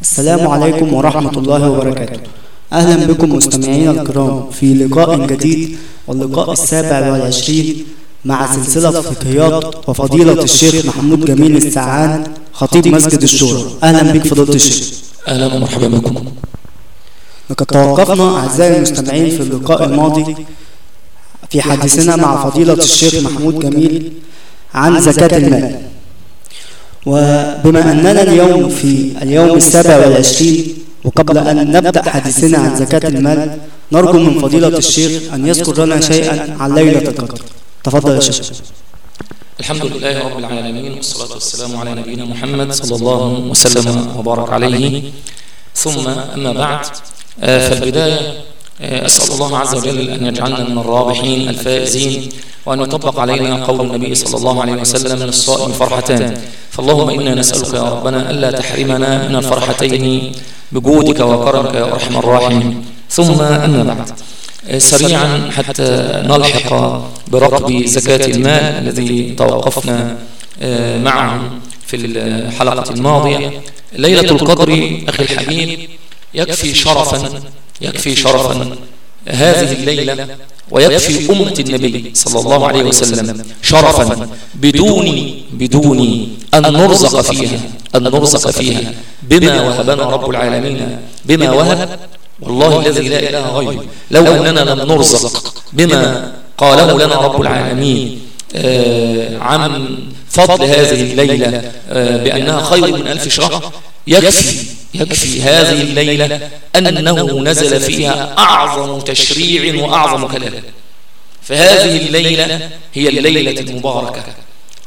السلام عليكم ورحمة الله وبركاته. أهلا بكم مستمعينا الكرام في لقاء جديد واللقاء السابع والعشرين مع سلسلة فقهيات وفضيلة الشيخ محمود جميل السعان خطيب مسجد الشورى أهلا بك فضيلة الشيخ. أهلا ومرحبا بكم. لقد توقفنا أعزائي المستمعين في اللقاء الماضي في حديثنا مع فضيلة الشيخ محمود جميل عن زكاة المال. وبما أننا اليوم في اليوم السابع والعشرين وقبل أن نبدأ حديثنا عن زكاة المال نرجو من فضيلة الشيخ أن يذكر لنا شيئا عن ليلة القدر. تفضل يا شيخ. الحمد لله رب العالمين والصلاة والسلام على نبينا محمد صلى الله وسلم وبارك عليه. ثم أما بعد آه، فالبداية أسأل الله عز وجل أن يجعلنا من الرابحين الفائزين وأن يطبق علينا قول النبي صلى الله عليه وسلم للصائم فرحتان. فاللهم إنا نسألك يا ربنا ألا تحرمنا من الفرحتين بجودك وكرمك يا أرحم الراحمين. ثم أما بعد. آه، سريعا حتى نلحق برقب زكاة المال الذي توقفنا آه، معه في الحلقة الماضية. ليلة القدر أخي الحبيب يكفي شرفا يكفي شرفا هذه الليلة ويكفي أمة النبي صلى الله عليه وسلم شرفا بدون بدون أن نرزق فيها أن نرزق فيها. بما وهبنا رب العالمين بما وهب والله الذي لا إله غيره. لو أننا لم نرزق بما قاله لنا رب العالمين آه، عن فضل هذه الليلة آه، بأنها خير من ألف شهر. يكفي يكفي هذه الليلة أنه نزل فيها أعظم تشريع وأعظم كلام. فهذه الليلة هي الليلة المباركة.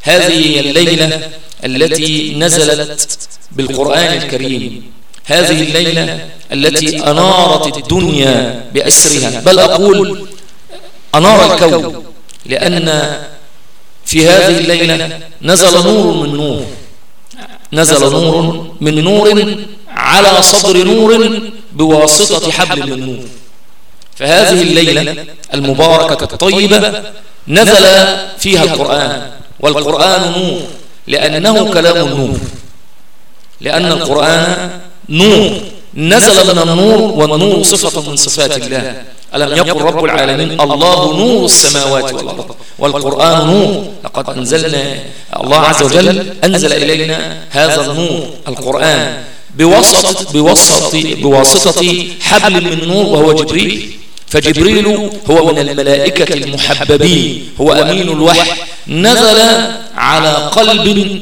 هذه هي الليلة التي نزلت بالقرآن الكريم. هذه الليلة التي أنارت الدنيا بأسرها. بل أقول أنار الكون لأن في هذه الليلة نزل نور من نور. نزل نور من نور على صدر نور بواسطة حبل من نور. فهذه الليلة المباركة الطيبة نزل فيها القرآن والقرآن نور لأنه كلام النور. لأن القرآن نور. نزل من النور والنور صفة من صفات الله. ألم يقل رب العالمين الله نور السماوات والأرض؟ والقرآن نور. لقد أنزلنا الله عز وجل أنزل إلينا هذا النور القرآن. بوسط بوسط بواسطة حبل من نور وهو جبريل. فجبريل هو من الملائكة المحببين. هو أمين الوحي. نزل على قلب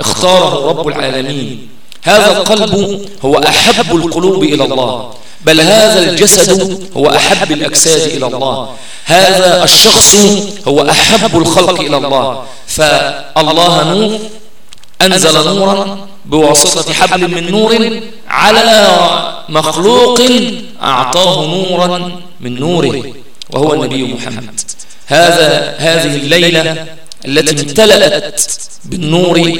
اختاره رب العالمين. هذا القلب هو أحب القلوب إلى الله. بل هذا الجسد هو أحب الأجساد إلى الله. هذا الشخص هو أحب الخلق إلى الله. فالله نور أنزل نورا بواسطة حبل من نور على مخلوق أعطاه نورا من نوره وهو النبي محمد. هذا هذه الليلة التي امتلأت بالنور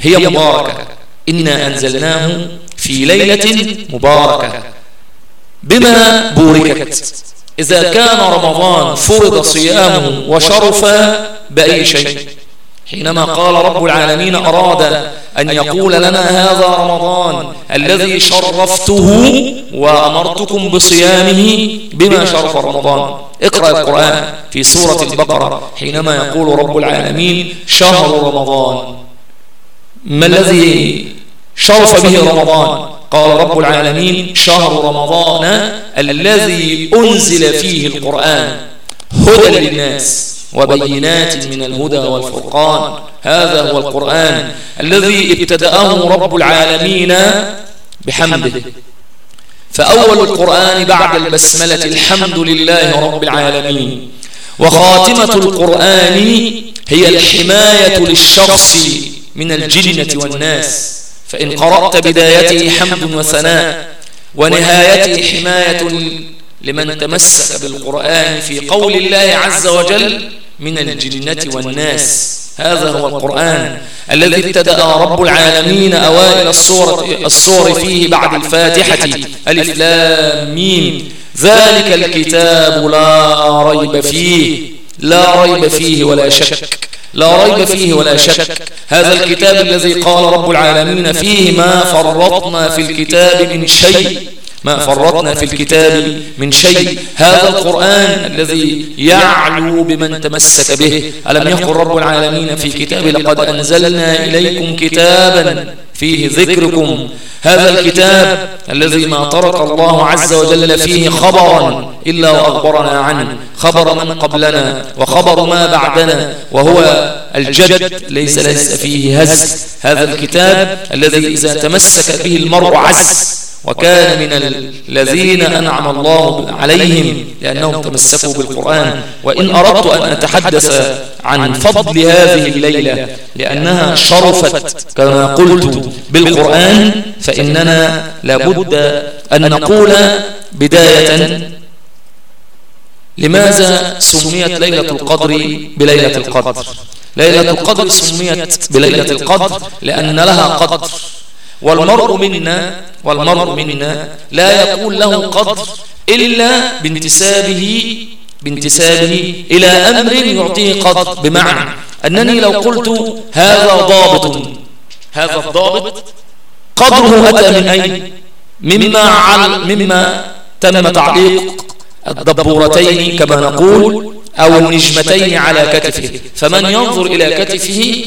هي مباركة. إنا أنزلناه في ليلة مباركة. بما بوركت. إذا كان رمضان فرض صيامه وشرف بأي شيء؟ حينما قال رب العالمين أراد أن يقول لنا هذا رمضان الذي شرفته وأمرتكم بصيامه بما شرف رمضان. اقرأ القرآن في سورة البقرة حينما يقول رب العالمين شهر رمضان. ما الذي شرف به رمضان؟ قال رب العالمين شهر رمضان الذي أنزل فيه القرآن. هدى للناس. وبينات من الهدى والفرقان. هذا هو القرآن الذي ابتدأه رب العالمين بحمده. فأول القرآن بعد البسملة الحمد لله رب العالمين. وخاتمة القرآن هي الحماية للشخص من الجنة والناس. فإن قرأت بدايته حمد وثناء ونهايته حماية لمن تمسك بالقرآن في قول الله عز وجل من الجنة والناس. هذا هو القرآن الذي ابتدأ رب العالمين أوائل الصور, الصور فيه بعد الفاتحة. ألف لام ميم. ذلك الكتاب لا ريب فيه. لا ريب فيه ولا شك. لا ريب فيه ولا شك. هذا الكتاب الذي قال رب العالمين فيه ما فرطنا في الكتاب من شيء. ما فرطنا في الكتاب من شيء. هذا القرآن الذي يعلو بمن تمسك به. ألم يقل رب العالمين في كتاب لقد أنزلنا إليكم كتابا فيه ذكركم. هذا الكتاب الذي ما ترك الله عز وجل فيه خبرا إلا وأخبرنا عنه. خبر من قبلنا وخبر ما بعدنا وهو الجد. ليس ليس فيه هز. هذا الكتاب الذي إذا تمسك به المرء عز. وكان من الذين أنعم الله عليهم لأنهم تمسكوا بالقرآن. وإن أردت أن أتحدث عن فضل هذه الليلة لأنها شرفت. كما قلت بالقرآن فإننا لابد أن نقول بداية لماذا سميت ليلة القدر بليلة القدر؟ ليلة القدر سميت بليلة القدر لأن لها قدر. والمرء منا والمرء منا لا يكون له قدر إلا بانتسابه بانتسابه إلى أمر يعطيه قدر. بمعنى أنني لو قلت هذا ضابط. هذا الضابط قدره أتى من أين؟ مما, عل مما تم تعليق الدبورتين كما نقول أو النجمتين على كتفه. فمن ينظر إلى كتفه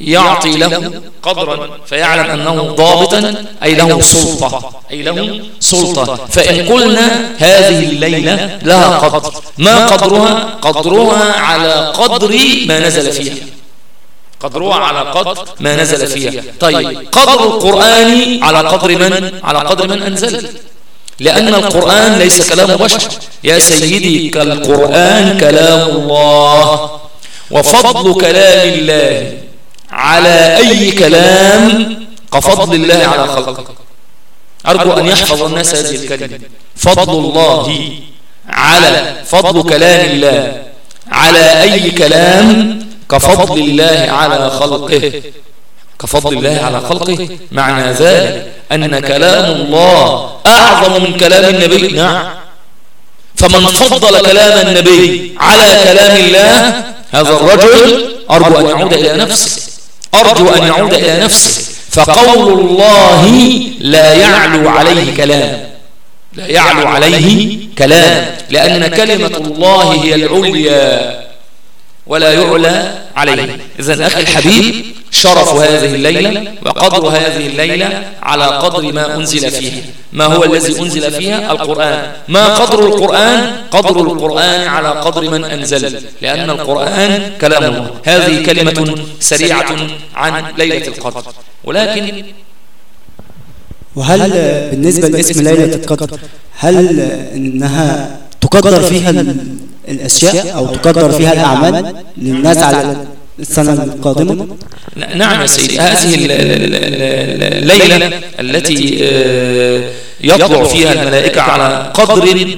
يعطي له قدرا فيعلم أنه ضابطا أي له سلطة أي له سلطة. فإن قلنا هذه الليلة لها قدر. ما قدرها؟ قدرها؟ على قدر ما نزل فيها. قدرها على قدر ما نزل فيها. طيب قدر القرآن على قدر من؟ على قدر من أنزل. لأن القرآن ليس كلام بشر يا سيدي كالقرآن كلام الله. وفضل كلام الله. على أي كلام كفضل الله على خلقه أرجو أن يحفظ الناس هذه الكلمة. فضل الله على فضل كلام الله على أي كلام كفضل الله على خلقه. كفضل الله على خلقه معنى ذلك أن كلام الله أعظم من كلام النبي. نعم. فمن فضل كلام النبي على كلام الله هذا الرجل أرجو أن يعود إلى نفسه. أرجو أن يعود إلى نفسه. فقول الله لا يعلو عليه كلام. لا يعلو عليه كلام. لأن كلمة الله هي العليا ولا يعلى عليه. إذن أخي الحبيب شرف هذه الليلة وقدر هذه الليلة على قدر ما أنزل فيها. ما هو الذي أنزل فيها؟ القرآن. ما قدر القرآن؟ قدر القرآن على قدر من أنزل. لأن القرآن كلام الله هذه كلمة سريعة عن ليلة القدر. ولكن وهل بالنسبة لاسم ليلة القدر هل إنها تقدر فيها الأشياء أو تقدر فيها الأعمال؟ للناس على السنة القادمة؟ نعم يا سيدي هذه الليلة التي يطلع فيها الملائكة على قدر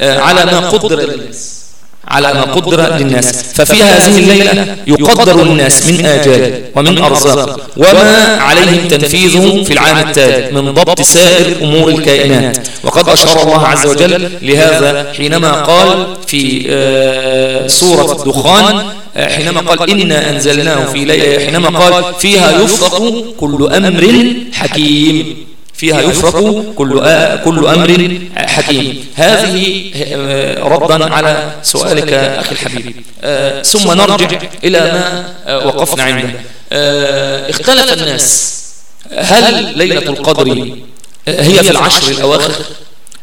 على ما قدر للناس على ما قدر للناس. ففي هذه الليلة يقدر الناس من آجال ومن أرزاق وما عليهم تنفيذه في العام التالي من ضبط سائر أمور الكائنات. وقد أشار الله عز وجل لهذا حينما قال في سورة الدخان حينما قال إنا أنزلناه في ليلة حينما قال فيها يفرق كل أمر حكيم. فيها يفرق كل كل أمر حكيم. هذه ردا على سؤالك أخي الحبيب. ثم نرجع إلى ما وقفنا عنده. اختلف الناس. هل ليلة القدر هي في العشر الأواخر؟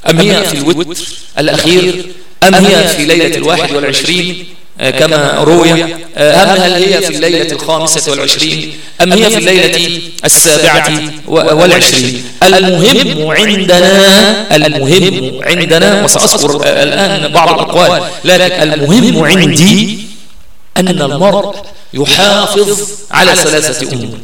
أم هي في الوتر الأخير؟ أم هي في ليلة الواحد والعشرين؟ كما روي أم هل هي في الليلة الخامسة والعشرين؟ أم هي في الليلة السابعة والعشرين؟ المهم عندنا المهم عندنا وسأذكر الآن بعض الأقوال لكن المهم عندي أن المرء يحافظ على ثلاثة أمور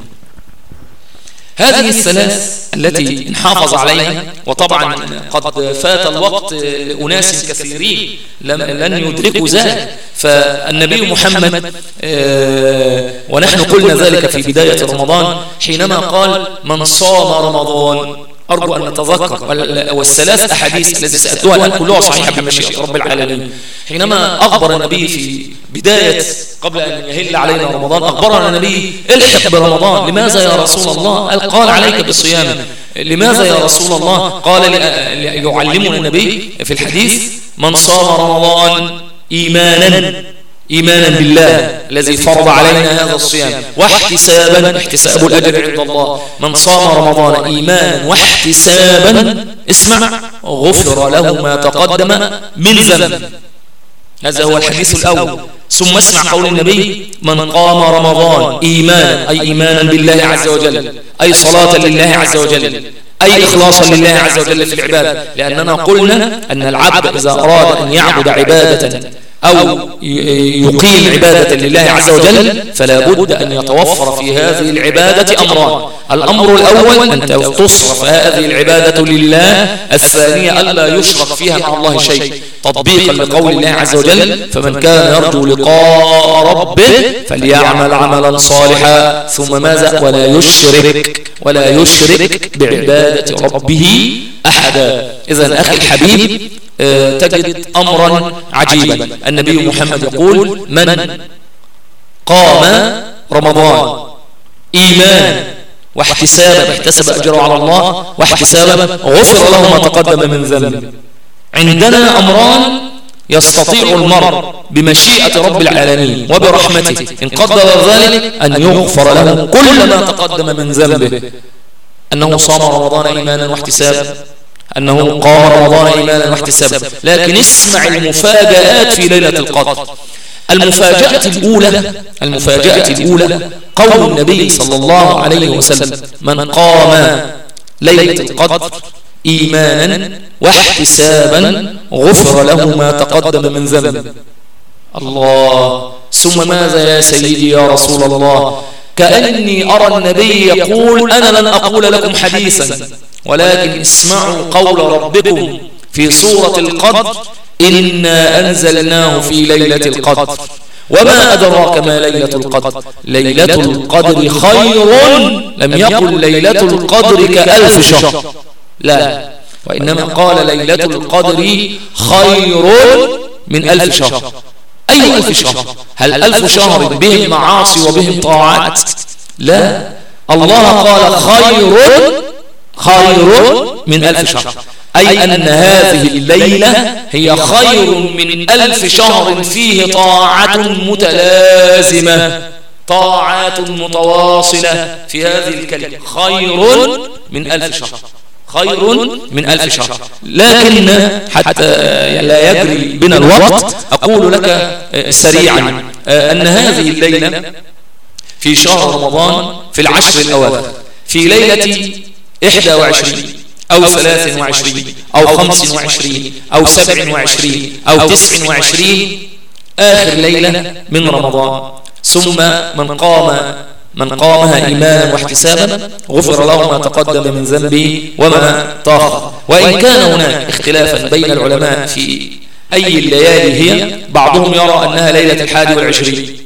هذه الثلاث التي نحافظ عليها. وطبعا قد فات الوقت لأناس كثيرين. لن يدركوا ذلك. فالنبي محمد ونحن قلنا ذلك في بداية رمضان حينما قال من صام رمضان أرجو أن نتذكر والثلاث أحاديث التي سأتوها الآن كلها صحيحة بمشيئة رب العالمين. حينما أخبر النبي في بداية قبل أن يهل علينا رمضان أخبرنا النبي الحق برمضان لماذا يا رسول الله؟ قال عليك بالصيام. لماذا يا رسول الله؟ قال يعلمنا النبي في الحديث من صام رمضان إيمانا. إيمانا بالله الذي فرض علينا هذا الصيام. واحتسابا احتساب الأجر عند الله. من صام رمضان إيمانا واحتسابا اسمع غفر له ما تقدم من ذنب. هذا هو الحديث الأول. ثم اسمع قول النبي من قام رمضان إيمانا أي إيمانا بالله عز وجل أي صلاة لله عز وجل أي إخلاصا لله عز وجل في العبادة لأننا قلنا أن العبد إذا أراد أن يعبد عبادة أو يقيم عبادة لله عز وجل فلا بد أن يتوفر في هذه العبادة أمران. الأمر الأول أن تصرف هذه العبادة لله الثانية ألا يشرك فيها مع الله شيء. تطبيقا لقول الله عز وجل فمن كان يرجو لقاء ربه فليعمل عملا صالحا. ثم ماذا؟ ولا يشرك ولا يشرك بعبادة ربه أحدا. إذا أخي الحبيب تجد أمرا عجيبا. النبي محمد يقول من قام رمضان؟ إيمان واحتسابا. احتسب أجره على الله. واحتسابا. غفر له ما تقدم من ذنب. عندنا أمران يستطيع المرء بمشيئة رب العالمين وبرحمته. إن قدر ذلك أن يغفر له كل ما تقدم من ذنبه. أنه صام رمضان إيمانا واحتسابا. أنه قام رمضان إيمانا واحتسابا لكن اسمع المفاجآت في ليلة القدر. المفاجأة الأولى المفاجأة الأولى قول النبي صلى الله عليه وسلم من قام ليلة القدر إيمانا واحتسابا غفر له ما تقدم من ذنب. الله ثم ماذا يا سيدي يا رسول الله؟ كأني أرى النبي يقول أنا لن أقول لكم حديثا. ولكن اسمعوا قول ربكم في سورة القدر. إنا أنزلناه في ليلة القدر. وما أدراك ما ليلة القدر. ليلة القدر خير لم يقل ليلة القدر كألف شهر. لا. وإنما قال ليلة القدر خير من ألف شهر. أي ألف شهر؟ هل ألف شهر بهم معاصي وبهم طاعات؟ لا. الله قال خير خير من ألف شهر. أي أن هذه الليلة هي خير من ألف شهر فيه طاعة متلازمة. طاعات متواصلة في هذه الكلمة. خير من ألف شهر. خير من ألف شهر. لكن حتى لا يجري بنا الوقت أقول لك سريعا أن هذه الليلة في شهر رمضان في العشر الأواخر في ليلة 21 أو 23 أو 25 أو 27 أو 29 آخر ليلة من رمضان. ثم من قام من قامها إيمانا واحتسابا غفر له ما تقدم من ذنبه وما تأخر وإن كان هناك اختلافا بين العلماء في أي الليالي هي بعضهم يرى أنها ليلة الحادي والعشرين.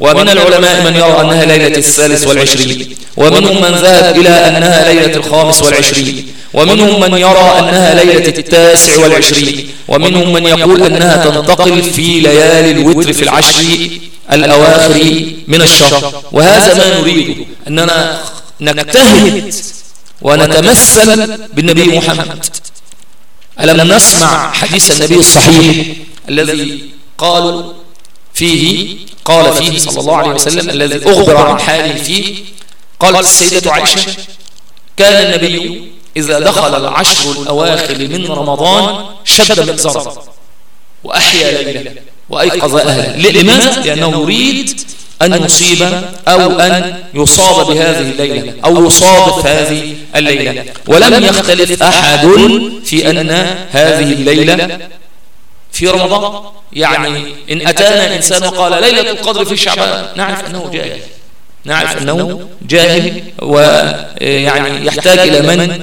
ومن العلماء من يرى أنها ليلة الثالث والعشرين. ومنهم من ذهب إلى أنها ليلة الخامس والعشرين. ومنهم من يرى أنها ليلة التاسع والعشرين. ومنهم من يقول أنها تنتقل في ليالي الوتر في العشر الأواخر من الشهر. وهذا ما نريد أننا نجتهد ونتمثل بالنبي محمد. ألم نسمع حديث النبي الصحيح الذي قالوا فيه قال فيه صلى الله عليه وسلم الذي أخبر عن حاله فيه. قالت السيدة عائشة كان النبي إذا دخل العشر الأواخر من رمضان شد مئزرا وأحيا ليلة وأيقظ أهله. لماذا؟ لأنه يريد أن يصيب أو أن يصاب بهذه الليلة أو يصاب في هذه الليلة. ولم يختلف أحد في أن هذه الليلة في رمضان. يعني إن أتانا إنسان وقال ليلة القدر في شعبان. نعرف أنه جاهل. نعرف أنه جاهل ويعني يحتاج إلى من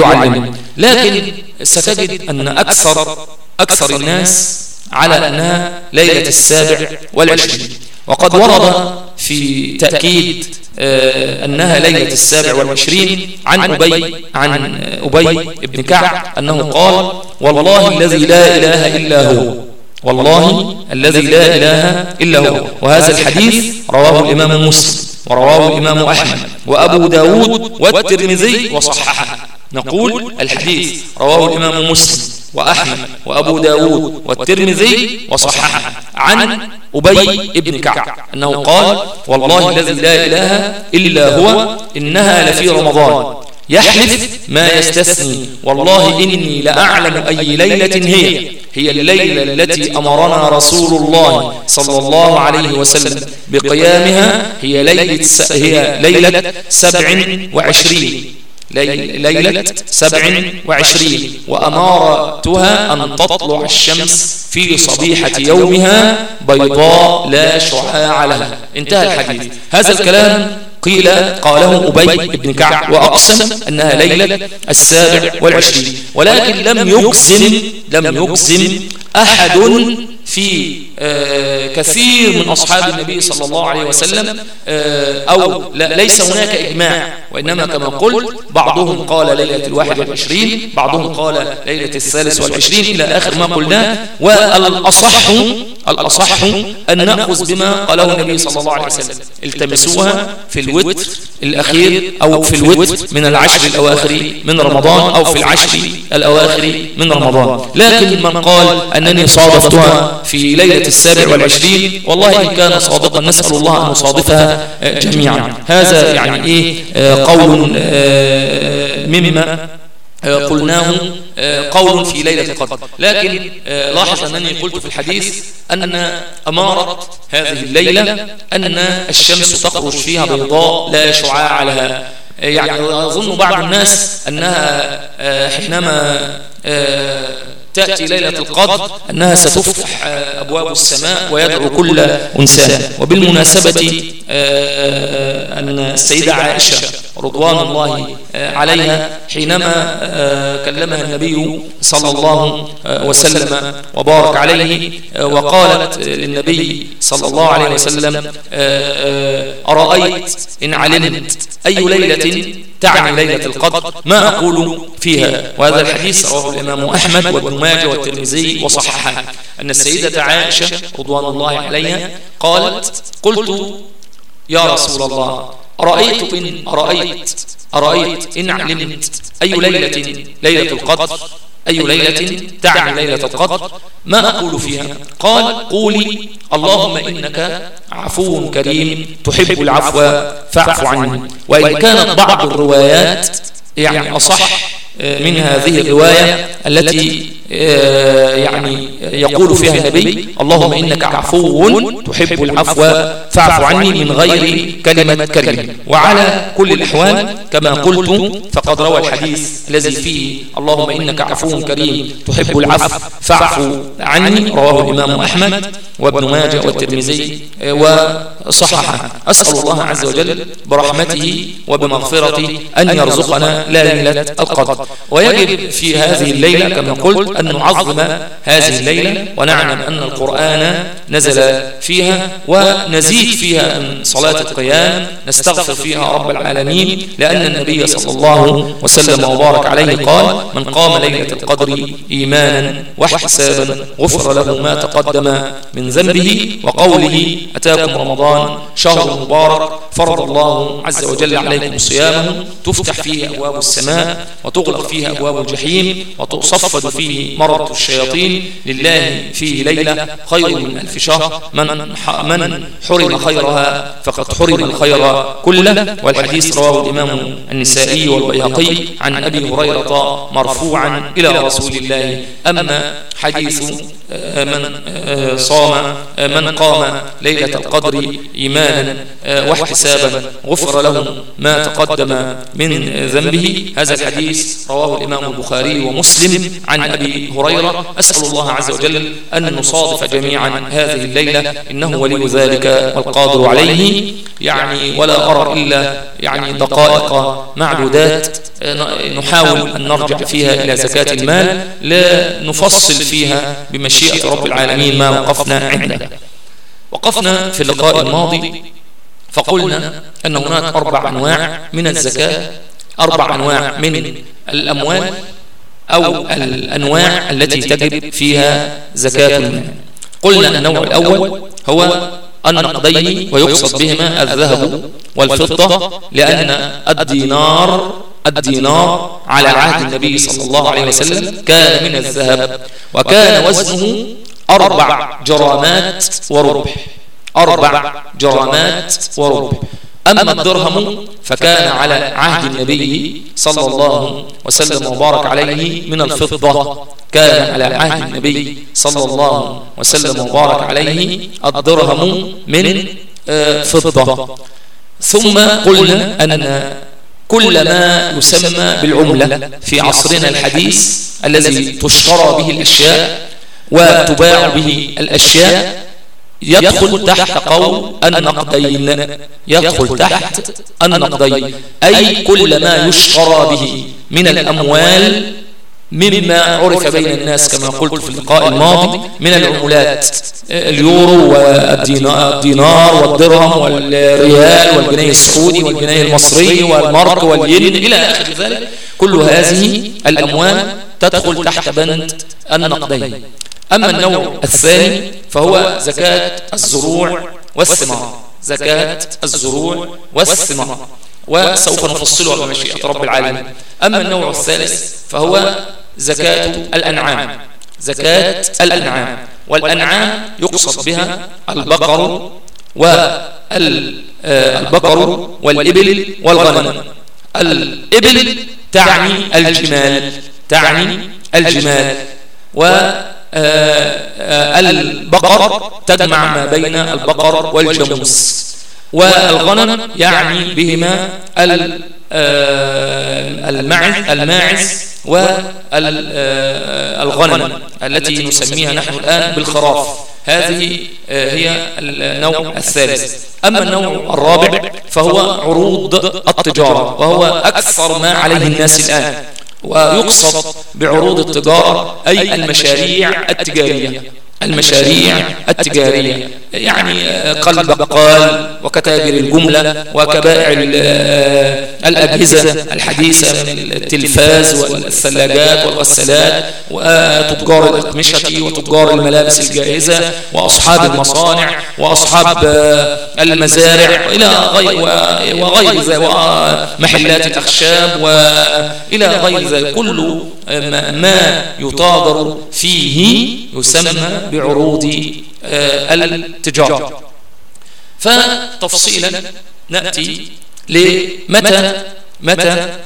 يعلم. لكن ستجد أن أكثر أكثر الناس على أنها ليلة السابع والعشرين. وقد ورد في تأكيد آه، أنها ليلة السابع والعشرين عن أبي عن أبي ابن كعب أنه قال والله الذي لا إله إلا هو والله الذي لا إله إلا هو. وهذا الحديث رواه الإمام مسلم ورواه الإمام أحمد وأبو داود والترمذي وصححه. نقول الحديث رواه الإمام مسلم وأحمد وأبو داود والترمذي وصححه. عن أبي ابن كعب أنه قال والله الذي لا إله إلا هو إنها لفي رمضان يحلف ما يستثني والله إني لأعلم أي ليلة هي هي الليلة التي أمرنا رسول الله صلى الله عليه وسلم بقيامها هي ليلة, هي ليلة سبع وعشرين. ليلة سبع وعشرين وأمارتها أن تطلع الشمس في صبيحة يومها بيضاء لا شعاع لها. انتهى الحديث. هذا الكلام قيل قاله أبي بن كعب وأقسم أنها ليلة السابع والعشرين. ولكن لم يقسم لم يقسم أحد في آه، كثير من أصحاب النبي صلى الله عليه وسلم آه، أو لا ليس هناك إجماع وإنما كما قلت بعضهم قال ليلة الواحد والعشرين بعضهم قال ليلة الثالث والعشرين إلى آخر ما قلناه والأصح الأصح أن نأخذ بما قاله النبي صلى الله عليه وسلم التمسوها في الوتر الأخير أو في الوتر من العشر الأواخر من رمضان أو في العشر الأواخر من رمضان. لكن من قال أنني صادفتها في ليلة السابع والعشرين. والله إن كان صادقا نسأل الله أن نصادفها جميعا. هذا يعني إيه؟ قول مما قلناه قول في ليلة القدر. لكن لاحظ أنني قلت في الحديث أن أمارة هذه الليلة أن الشمس تخرج فيها بيضاء لا شعاع لها. يعني أظن بعض الناس أنها حينما تأتي ليلة القدر أنها ستفتح أبواب السماء ويدعو كل أنسان. وبالمناسبة أن السيدة عائشة رضوان الله عليها حينما كلمها النبي صلى الله وسلم وبارك عليه وقالت للنبي صلى الله عليه وسلم أرأيت إن علمت أي ليلة تعني ليلة القدر. ما أقول فيها؟ وهذا الحديث رواه الإمام أحمد وابن ماجه والترمذي وصححه. أن السيدة عائشة رضوان الله عليها قالت قلت يا رسول الله أرأيت إن أرأيت أرأيت إن علمت أي ليلة ليلة القدر؟ أي ليلة تعني ليلة القدر؟ ما أقول فيها؟ قال قولي اللهم إنك عفو كريم تحب العفو فاعف عني. وإن كانت بعض الروايات يعني أصح من هذه الرواية التي يعني يقول فيها النبي اللهم إنك عفو تحب العفو فاعف عني من غير كلمة كريم. وعلى كل الأحوال كما قلت فقد روى الحديث الذي فيه اللهم إنك عفو كريم تحب العفو فاعف عني. رواه الإمام أحمد وابن ماجه والترمذي وصححه. أسأل الله عز وجل برحمته وبمغفرته أن يرزقنا ليلة القدر. ويجب في هذه الليلة كما قلت أن نعظم هذه الليلة ونعلم أن القرآن نزل فيها ونزيد فيها من صلاة القيام. نستغفر فيها رب العالمين لأن النبي صلى الله وسلم وبارك عليه قال من قام ليلة القدر إيمانا واحتسابا غفر له ما تقدم من ذنبه وقوله أتاكم رمضان شهر مبارك فرض الله عز وجل عليكم صيامه تفتح فيه أبواب السماء وتغلق فيه أبواب الجحيم وتصفد فيه مرض الشياطين. لله فيه ليلة خير من ألف شهر. من, من حرم خيرها فقد حرم الخير كله. والحديث رواه الإمام النسائي والبيهقي عن أبي هريرة مرفوعا إلى رسول الله. أما حديث من صام من قام ليلة القدر إيمانا واحتسابا غفر له ما تقدم من ذنبه. هذا الحديث رواه الإمام البخاري ومسلم عن أبي هريرة أسأل الله عز وجل أن نصادف جميعا هذه الليلة إنه ولي ذلك والقادر عليه. يعني ولا أرى إلا يعني دقائق معدودات نحاول أن نرجع فيها إلى زكاة المال. لنفصل فيها بمشيئة رب العالمين ما وقفنا عنده. وقفنا في اللقاء الماضي فقلنا أن هناك أربع أنواع من الزكاة أربع أنواع من الأموال. أو الأنواع التي تجب فيها زكاة المال قلنا النوع الأول هو النقدين ويقصد بهما الذهب والفضة لأن الدينار الدينار على عهد النبي صلى الله عليه وسلم كان من الذهب وكان وزنه أربع جرامات وربع أربع جرامات وربع أما الدرهم فكان على عهد النبي صلى الله وسلم وبارك عليه من الفضة. كان على عهد النبي صلى الله وسلم وبارك عليه الدرهم من آه، فضة. ثم قلنا أن كل ما يسمى بالعملة في عصرنا الحديث الذي تشترى به الأشياء وتباع به الأشياء يدخل تحت قول النقدين يدخل تحت النقدين أي كل ما يشترى به من الأموال مما عرف بين الناس كما قلت في اللقاء الماضي من العملات. اليورو والدينار والدرهم والريال والجنيه السعودي والجنيه المصري والمرك والين إلى آخر ذلك. كل هذه الأموال تدخل تحت بند النقدين أما النوع الثاني فهو زكاة الزروع والثمار. زكاة الزروع والثمار. وسوف نفصله على مشيئة رب العالمين. أما النوع الثالث فهو زكاة الأنعام. زكاة الأنعام. والأنعام يقصد بها البقر والبقر والإبل والغنم. الإبل تعني الجمال. تعني الجمال. و البقر تجمع ما بين البقر والجاموس. والغنم يعني بهما الماعز الماعز والغنم التي نسميها نحن الآن بالخراف. هذه هي النوع الثالث. أما النوع الرابع فهو عروض التجارة وهو أكثر ما عليه الناس الآن. ويقصد بعروض التجارة أي المشاريع التجارية. المشاريع التجارية. يعني قلب بقال وكتاجر الجملة وكبائع الأجهزة الحديثة من التلفاز والثلاجات والغسالات وتجار الأقمشة وتجار الملابس الجاهزة وأصحاب المصانع وأصحاب المزارع وإلى غير وغير ذلك ومحلات الأخشاب وإلى غير ذلك كل ما يتاجر فيه يسمى بعروض التجارة. فتفصيلا نأتي لمتى متى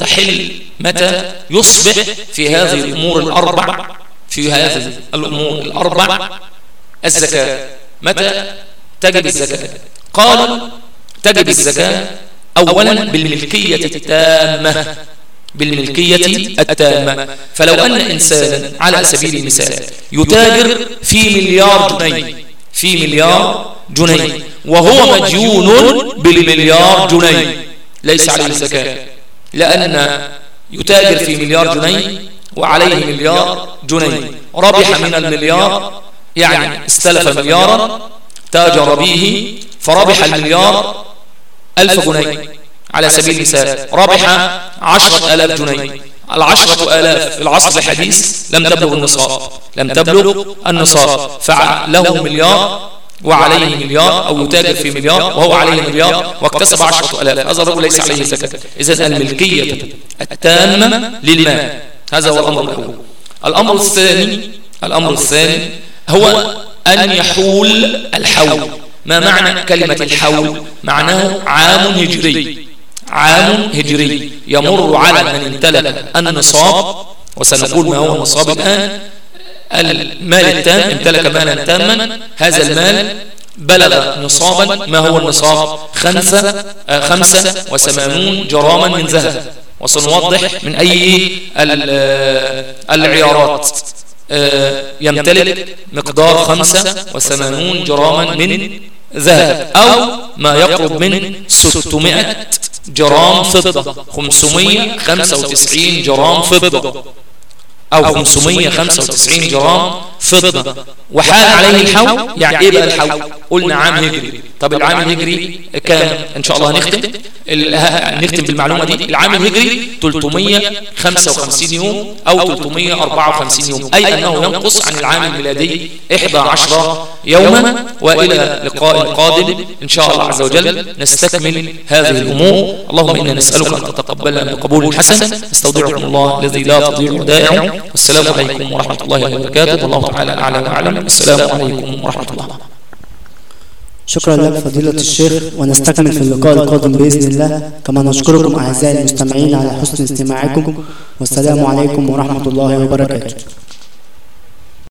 تحل متى يصبح في هذه الأمور الأربع في هذه الأمور الأربع الزكاة. متى تجب الزكاة؟ قالوا تجب الزكاة أولا بالملكية التامة. بالملكية التامة. فلو أن إنسانا على سبيل المثال يتاجر في مليار جنيه في مليار جنيه وهو مديون بالمليار جنيه ليس عليه زكاة لأن يتاجر في مليار جنيه وعليه مليار جنيه. ربح من المليار يعني استلف مليارا تاجر به فربح المليار ألف جنيه. على سبيل المثال ربح عشرة ألاف جنيه. العشرة ألاف في العصر الحديث لم تبلغ النصاب. لم تبلغ النصاب. فله مليار وعليه مليار أو يتاجر في مليار وهو عليه مليار واكتسب عشرة ألاف. هذا الرجل ليس عليه زكاة. إذا الملكية التامة للمال. هذا هو الأمر الأول. الأمر الثاني الأمر الثاني هو أن يحول الحول. ما معنى كلمة الحول؟ معناه عام هجري عام هجري يمر على من امتلك النصاب. وسنقول ما هو النصاب الآن. المال التام امتلك مالا تاما. هذا المال بلغ نصابا. ما هو النصاب؟ خمسة, آه خمسة وثمانون جراما من ذهب. وسنوضح من أي العيارات. آه يمتلك مقدار خمسة وثمانون جراما من ذهب. أو ما يقرب من ستمائة. جرام فضة. 595 جرام فضة. أو 595 جرام فضة. وحال عليه الحول يعني إيه بقى الحول. قلنا عام هجري. طب العام الهجري كام إن شاء الله هنختم نختم. بالمعلومة دي. العام الهجري 355 يوم أو 354 يوم. أي أنه ينقص عن العام الميلادي 11 يوما وإلى لقاء قادم إن شاء الله عز وجل نستكمل هذه الأمور. اللهم إنا نسألك أن تتقبلنا بقبول حسن. استودعكم الله الذي لا تضيع ودائعه والسلام عليكم ورحمة الله وبركاته. والله تعالى اعلى واعلم السلام عليكم ورحمة الله. شكرا لك فضيلة الشيخ ونستكمل في اللقاء القادم بإذن الله كما نشكركم أعزائي المستمعين على حسن استماعكم. والسلام عليكم ورحمة الله وبركاته.